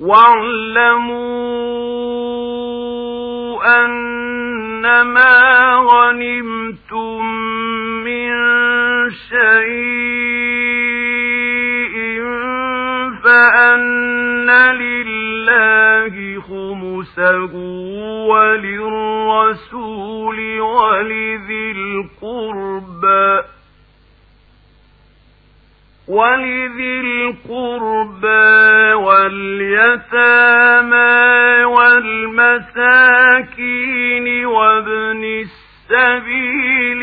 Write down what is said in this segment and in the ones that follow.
واعلموا أنما غنمتم من شيء فأن لله خمسه وللرسول ولذي القربى ولذي القربى واليتامى والمساكين وابن السبيل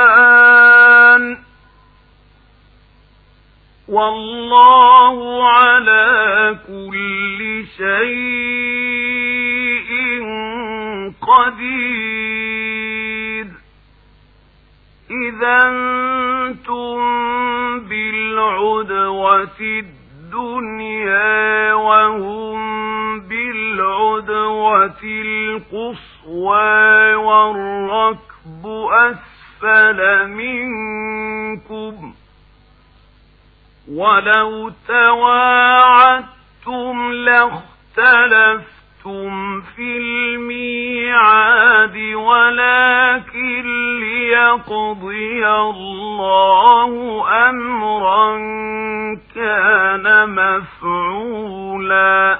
والله على كل شيء قدير. إذا أنتم بالعدوة الدنيا وهم بالعدوة القصوى والركب أسفل منكم ولو تواعدتم لاختلفتم في الميعاد ولكن ليقضي الله أمرا كان مفعولا.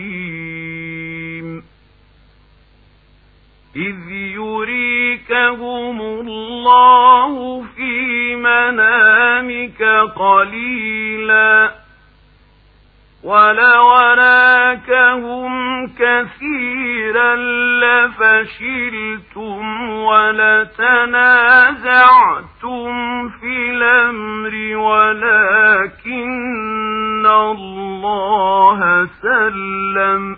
إذ يريكهم الله في منامك قليلا. ولو راكهم كثيرا لفشلتم ولتنازعتم في الأمر ولكن الله سلم.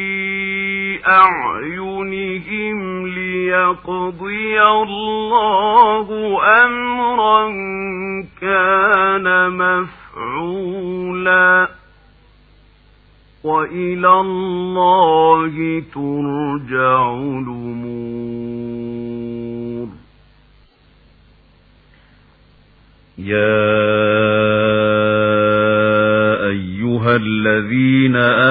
أعينهم ليقضي الله أمرا كان مفعولا. وإلى الله ترجع الأمور. يا أيها الذين آمنوا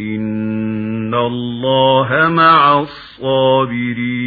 إن الله مع الصابرين